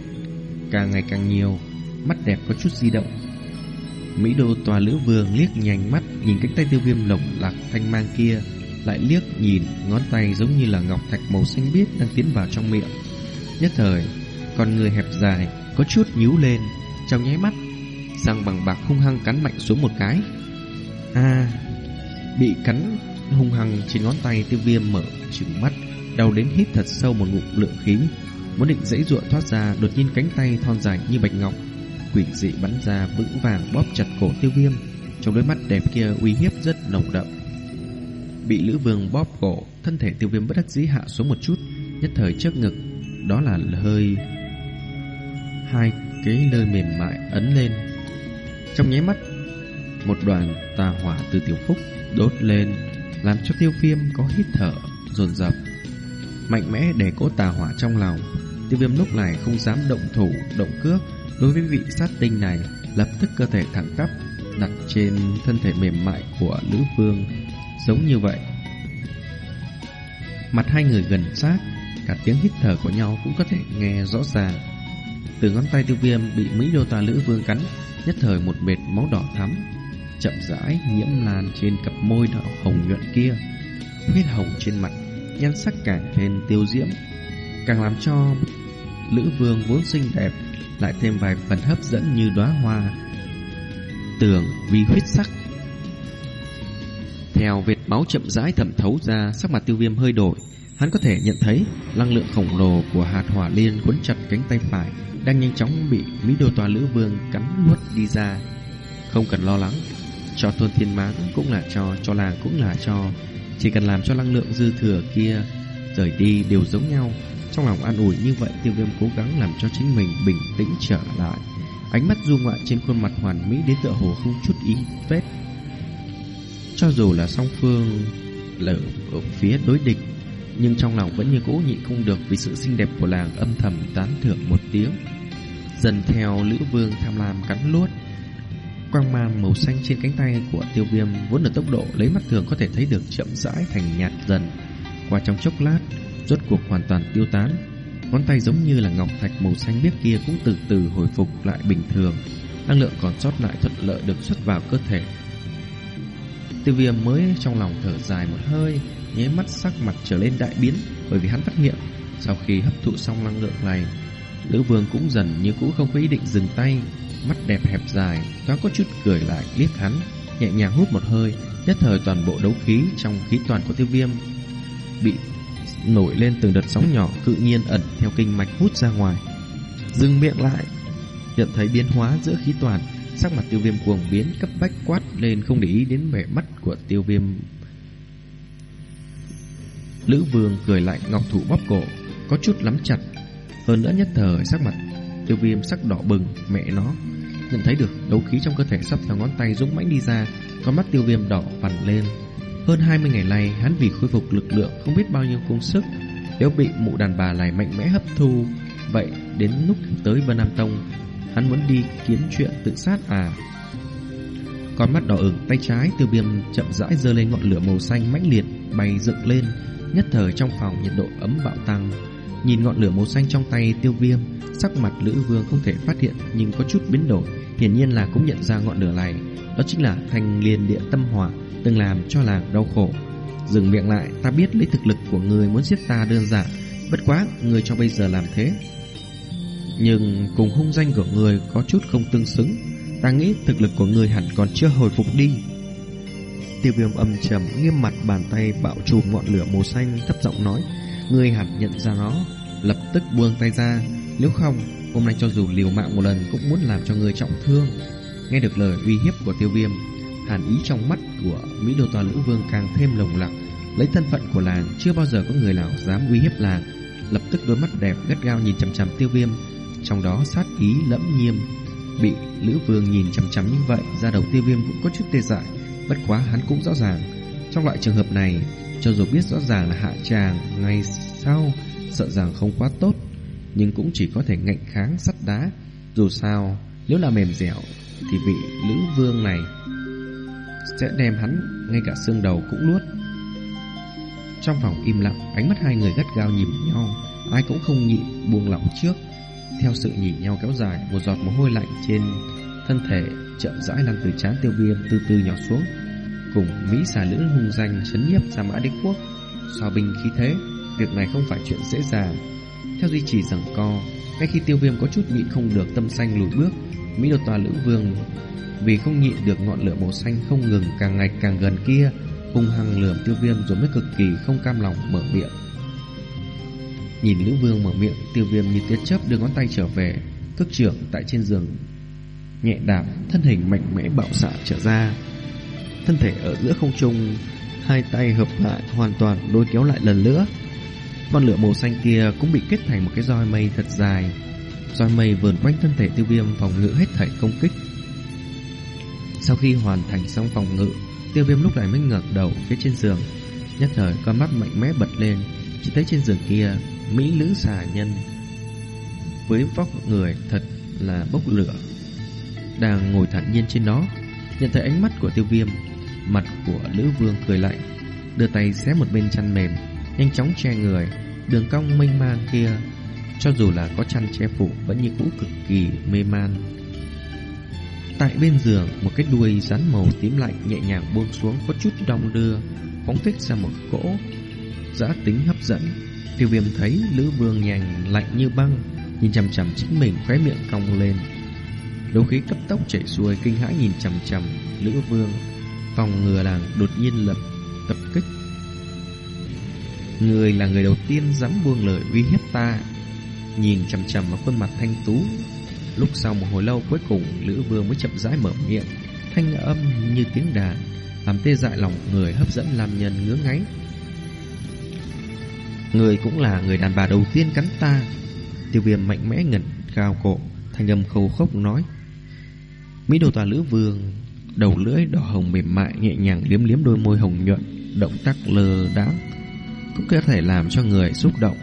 [SPEAKER 1] càng ngày càng nhiều, mắt đẹp có chút di động. Mỹ đô tòa lữ vương liếc nhanh mắt nhìn cánh tay tiêu viêm lộc lạc thanh mang kia, lại liếc nhìn ngón tay giống như là ngọc thạch màu xanh biếc đang tiến vào trong miệng. Nhất thời, con người hẹp dài có chút nhíu lên, trong nháy mắt, răng bằng bạc hung hăng cắn mạnh xuống một cái. A Bị cắn hung hăng trên ngón tay tiêu viêm mở trừng mắt đau đến hít thật sâu một ngụm lượng khí Muốn định dãy ruộng thoát ra, Đột nhiên cánh tay thon dài như bạch ngọc. Quỷ dị bắn ra vững vàng, bóp chặt cổ tiêu viêm. Trong đôi mắt đẹp kia uy hiếp rất nồng đậm. Bị Lữ Vương bóp cổ, Thân thể tiêu viêm bất đắc dĩ hạ xuống một chút, Nhất thời trước ngực. Đó là hơi Hai cái nơi mềm mại ấn lên. Trong nháy mắt, Một đoàn tà hỏa từ tiểu phúc Đốt lên, Làm cho tiêu viêm có hít thở, dồn dập. Mạnh mẽ để cố tà hỏa trong lòng. Tiêu viêm lúc này không dám động thủ, Động cước. Đối với vị sát tinh này, Lập tức cơ thể thẳng tắp, Đặt trên thân thể mềm mại của Lữ Vương. Giống như vậy. Mặt hai người gần sát, Cả tiếng hít thở của nhau cũng có thể nghe rõ ràng. Từ ngón tay tiêu viêm bị Mỹ đô tà Lữ Vương cắn, Nhất thời một bệt máu đỏ thắm, Chậm rãi nhiễm lan trên cặp môi đỏ hồng nhuận kia. Huyết hồng trên mặt Nhan sắc càng thêm tiêu diễm Càng làm cho Lữ Vương vốn xinh đẹp Lại thêm vài phần hấp dẫn như đóa hoa Tường vì huyết sắc theo vệt máu chậm rãi thẩm thấu ra, sắc mặt tiêu viêm hơi đổi. Hắn có thể nhận thấy năng lượng khổng lồ của hạt hỏa liên cuốn chặt cánh tay phải đang nhanh chóng bị Mỹ Đô Toa Lữ Vương cắn nuốt đi ra. Không cần lo lắng, cho thôn thiên mãng cũng là cho, cho làng cũng là cho. Chỉ cần làm cho năng lượng dư thừa kia rời đi đều giống nhau. Trong lòng an ủi như vậy, tiêu viêm cố gắng làm cho chính mình bình tĩnh trở lại. Ánh mắt du ngoại trên khuôn mặt hoàn mỹ đến tựa hồ không chút ý vết cho dù là song phương lở ở phía đối địch, nhưng trong lòng vẫn như cũ nhịn không được vì sự xinh đẹp của làng âm thầm tán thưởng một tiếng. Dần theo Lữ Vương tham lam cắn luốt, quang mang màu xanh trên cánh tay của tiêu viêm vốn ở tốc độ lấy mắt thường có thể thấy được chậm rãi thành nhạt dần. Qua trong chốc lát, rốt cuộc hoàn toàn tiêu tán. Ngón tay giống như là ngọc thạch màu xanh biếc kia cũng từ từ hồi phục lại bình thường. Năng lượng còn sót lại thuận lợi được xuất vào cơ thể Tiêu viêm mới trong lòng thở dài một hơi Nháy mắt sắc mặt trở lên đại biến Bởi vì hắn phát hiện Sau khi hấp thụ xong năng lượng này Lữ vương cũng dần như cũ không có ý định dừng tay Mắt đẹp hẹp dài, Thoáng có chút cười lại, liếc hắn, Nhẹ nhàng hút một hơi, Nhất thời toàn bộ đấu khí trong khí toàn của tiêu viêm Bị nổi lên từng đợt sóng nhỏ Cự nhiên ẩn theo kinh mạch hút ra ngoài. Dừng miệng lại, Nhận thấy biến hóa giữa khí toàn, Sắc mặt tiêu viêm cuồng biến, cấp bách quát lên không để ý đến vẻ mắt của tiêu viêm. Lữ vương cười lạnh ngọc thủ bóp cổ, Có chút lắm chặt. Hơn nữa nhất thời sắc mặt Tiêu viêm sắc đỏ bừng, Mẹ nó. Nhận thấy được, đấu khí trong cơ thể sắp theo ngón tay dũng mãnh đi ra, Con mắt tiêu viêm đỏ vằn lên. Hơn 20 ngày nay, hắn vì khôi phục lực lượng Không biết bao nhiêu công sức, Nếu bị mụ đàn bà này mạnh mẽ hấp thu, Vậy đến lúc tới Vân Nam Tông, Hắn muốn đi kiếm chuyện tự sát à? Con mắt đỏ ửng, tay trái tiêu viêm chậm rãi dơ lên ngọn lửa màu xanh mãnh liệt, Bay dựng lên, Nhất thời trong phòng nhiệt độ ấm bạo tăng. Nhìn ngọn lửa màu xanh trong tay tiêu viêm, Sắc mặt Lữ Vương không thể phát hiện Nhưng có chút biến đổi, Hiển nhiên là cũng nhận ra ngọn lửa này. Đó chính là thanh liên địa tâm hỏa, Từng làm cho làng đau khổ. Dừng miệng lại, ta biết lấy thực lực của người muốn giết ta đơn giản, Bất quá người cho bây giờ làm thế. Nhưng cùng hung danh của người có chút không tương xứng, Ta nghĩ thực lực của người hẳn còn chưa hồi phục đi. Tiêu viêm âm trầm, nghiêm mặt bàn tay bạo trùm ngọn lửa màu xanh thấp giọng nói Người hẳn nhận ra nó. Lập tức buông tay ra. Nếu không hôm nay cho dù liều mạng một lần Cũng muốn làm cho người trọng thương. Nghe được lời uy hiếp của tiêu viêm Hàn ý trong mắt của Mỹ Đô Tòa Lữ Vương càng thêm lồng lặng. Lấy thân phận của làng Chưa bao giờ có người nào dám uy hiếp làng. Lập tức đôi mắt đẹp gắt gao nhìn chằm chằm tiêu viêm trong đó sát ý lẫm nghiêm. Bị Lữ Vương nhìn chằm chằm như vậy, ra đầu tiêu viêm cũng có chút tê dại, bất quá hắn cũng rõ ràng. Trong loại trường hợp này, cho dù biết rõ ràng là hạ tràng ngày sau, sợ rằng không quá tốt, nhưng cũng chỉ có thể ngạnh kháng sắt đá. Dù sao, nếu là mềm dẻo, thì vị Lữ Vương này sẽ đem hắn ngay cả xương đầu cũng nuốt. Trong phòng im lặng, ánh mắt hai người gắt gao nhìn nhau, ai cũng không nhịn buông lỏng trước. Theo sự nhìn nhau kéo dài, một giọt mồ hôi lạnh trên thân thể chậm rãi lăn từ trán tiêu viêm từ từ nhỏ xuống. Cùng Mỹ xà lữ hung danh chấn nhiếp ra mã đế quốc, so binh khí thế, việc này không phải chuyện dễ dàng. Theo duy trì rằng co, ngay khi tiêu viêm có chút nhịn không được tâm xanh lùi bước, Mỹ đột tòa lữ vương Vì không nhịn được ngọn lửa màu xanh không ngừng càng ngày càng gần kia hung hăng lườm tiêu viêm rồi mới cực kỳ không cam lòng mở miệng. Nhìn Lữ Vương mở miệng Tiêu viêm như tiết chấp đưa ngón tay trở về Cước trưởng tại trên giường Nhẹ đạp Thân hình mạnh mẽ bạo xạ trở ra. Thân thể ở giữa không trung, Hai tay hợp lại hoàn toàn đôi kéo lại lần nữa. Con lửa màu xanh kia cũng bị kết thành một cái roi mây thật dài. Roi mây vườn quanh thân thể tiêu viêm phòng ngự hết thảy công kích. Sau khi hoàn thành xong phòng ngự, Tiêu viêm lúc này mới ngẩng đầu phía trên giường. Nhất thời con mắt mạnh mẽ bật lên, Chỉ thấy trên giường kia Mỹ nữ xà nhân Với vóc người thật là bốc lửa Đang ngồi thản nhiên trên đó Nhận thấy ánh mắt của tiêu viêm Mặt của Lữ Vương cười lạnh, Đưa tay xé một bên chăn mềm, Nhanh chóng che người, Đường cong mênh mang kia. Cho dù là có chăn che phủ, Vẫn như cũ cực kỳ mê man. Tại bên giường, Một cái đuôi rắn màu tím lạnh nhẹ nhàng buông xuống Có chút đong đưa, Phóng thích ra một cỗ Giã tính hấp dẫn. Tiêu viêm thấy Lữ Vương nhành lạnh như băng, Nhìn chằm chằm chính mình khóe miệng cong lên. Đấu khí cấp tốc chảy xuôi, Kinh hãi nhìn chằm chằm Lữ Vương. Phòng ngừa làng đột nhiên lập tập kích. Người là người đầu tiên dám buông lời uy hiếp ta. Nhìn chằm chằm vào khuôn mặt thanh tú, Lúc sau một hồi lâu cuối cùng, Lữ Vương mới chậm rãi mở miệng, Thanh âm như tiếng đàn, Làm tê dại lòng người hấp dẫn làm nhân ngứa ngáy. Người cũng là người đàn bà đầu tiên cắn ta. Tiêu viêm mạnh mẽ ngẩn cao cổ, Thanh âm khâu khốc nói. Mỹ đồ tòa Lữ Vương Đầu lưỡi đỏ hồng mềm mại, nhẹ nhàng liếm liếm đôi môi hồng nhuận, Động tác lơ đãng, Cũng có thể làm cho người xúc động.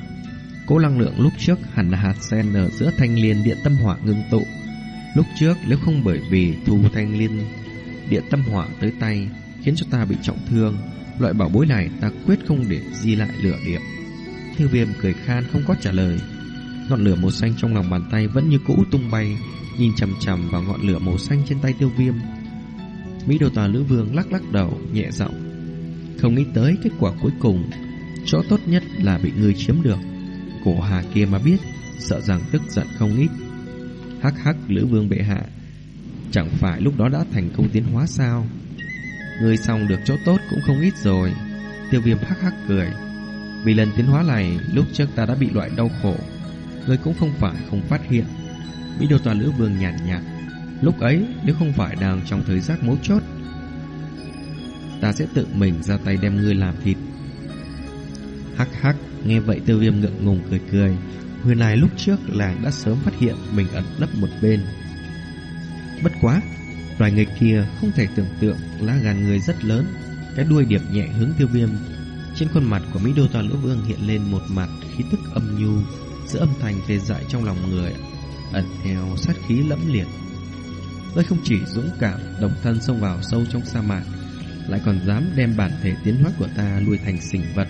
[SPEAKER 1] Cố năng lượng lúc trước hẳn là hạt sen ở giữa thanh liên điện tâm hỏa ngưng tụ. Lúc trước, nếu không bởi vì thu thanh liên điện tâm hỏa tới tay, Khiến cho ta bị trọng thương, Loại bảo bối này ta quyết không để di lại lửa điện. Thư viêm cười khan không có trả lời. Ngọn lửa màu xanh trong lòng bàn tay vẫn như cũ tung bay, Nhìn chằm chằm vào ngọn lửa màu xanh trên tay tiêu viêm. Mỹ đồ tòa lữ vương lắc lắc đầu nhẹ giọng. Không nghĩ tới kết quả cuối cùng. Chỗ tốt nhất là bị người chiếm được. Cổ hà kia mà biết Sợ rằng tức giận không ít. Hắc hắc lữ vương bệ hạ Chẳng phải lúc đó đã thành công tiến hóa sao? Người xong được chỗ tốt cũng không ít rồi. Tiêu viêm hắc hắc cười. Vì lần tiến hóa này Lúc trước ta đã bị loại đau khổ. Người cũng không phải không phát hiện. Mỹ đồ tòa lữ vương nhàn nhạt, nhạt Lúc ấy, nếu không phải đang trong thời giác mấu chốt, Ta sẽ tự mình ra tay đem ngươi làm thịt. Hắc hắc, Nghe vậy tiêu viêm ngượng ngùng cười cười. Người này lúc trước làng đã sớm phát hiện Mình ẩn nấp một bên. Bất quá, Loài người kia không thể tưởng tượng Lá gan người rất lớn. Cái đuôi điệp nhẹ hướng tiêu viêm. Trên khuôn mặt của Mỹ Đô Toàn Lỗ Vương hiện lên một mặt khí tức âm nhu, Giữa âm thanh tê dại trong lòng người, Ẩn theo sát khí lẫm liệt. Ngươi không chỉ dũng cảm đồng thân xông vào sâu trong sa mạc, Lại còn dám đem bản thể tiến hóa của ta Lui thành sinh vật.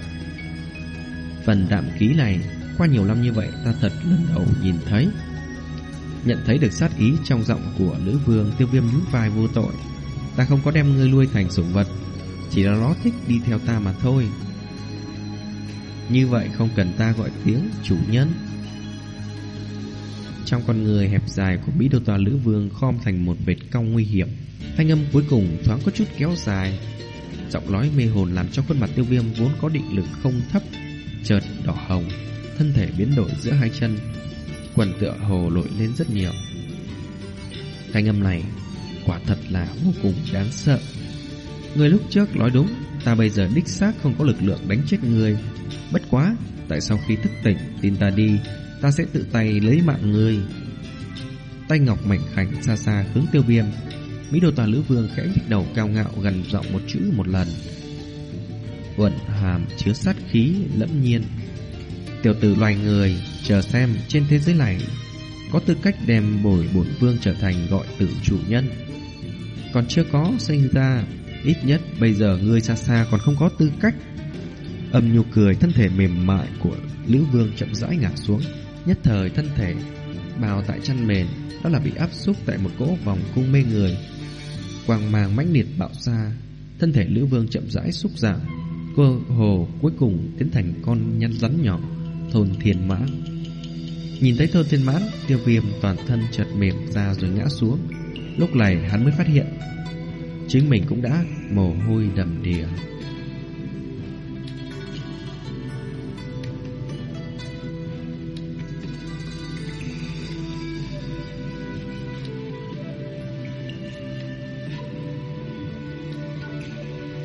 [SPEAKER 1] Phần đạm ký này, Qua nhiều năm như vậy, ta thật lần đầu nhìn thấy. Nhận thấy được sát ý trong giọng của nữ vương Tiêu viêm nhún vai vô tội. Ta không có đem ngươi nuôi thành sủng vật, Chỉ là nó thích đi theo ta mà thôi. Như vậy không cần ta gọi tiếng chủ nhân. Trong con người hẹp dài của Mỹ Đô Tòa Lữ Vương khom thành một vệt cong nguy hiểm Thanh âm cuối cùng thoáng có chút kéo dài Giọng nói mê hồn làm cho khuôn mặt tiêu viêm vốn có định lực không thấp chợt đỏ hồng, thân thể biến đổi giữa hai chân, quần tựa hồ lội lên rất nhiều. Thanh âm này quả thật là vô cùng đáng sợ. Người lúc trước nói đúng, ta bây giờ đích xác không có lực lượng đánh chết người. Bất quá, tại sau khi thức tỉnh, tin ta đi, ta sẽ tự tay lấy mạng người. Tay ngọc mảnh khảnh xa xa hướng tiêu viêm. Mỹ đồ tòa lữ vương khẽ nhích đầu cao ngạo gần giọng một chữ một lần uẩn hàm chứa sát khí lẫm nhiên. Tiểu tử loài người, chờ xem trên thế giới này có tư cách đem bồi bổn vương trở thành gọi tử chủ nhân. Còn chưa có sinh ra, ít nhất bây giờ ngươi xa xa còn không có tư cách. Âm nhu cười thân thể mềm mại của Lữ Vương chậm rãi ngả xuống, nhất thời thân thể bào tại chăn mền, đó là bị áp xúc tại một cỗ vòng cung mê người. Quang mang mãnh liệt bạo ra thân thể Lữ Vương chậm rãi xúc giảm, cơ hồ cuối cùng tiến thành con nhăn rắn nhỏ thôn thiên mã. Nhìn thấy thôn thiên mã tiêu viêm toàn thân chợt mềm ra rồi ngã xuống. Lúc này hắn mới phát hiện Chính mình cũng đã mồ hôi đầm đìa.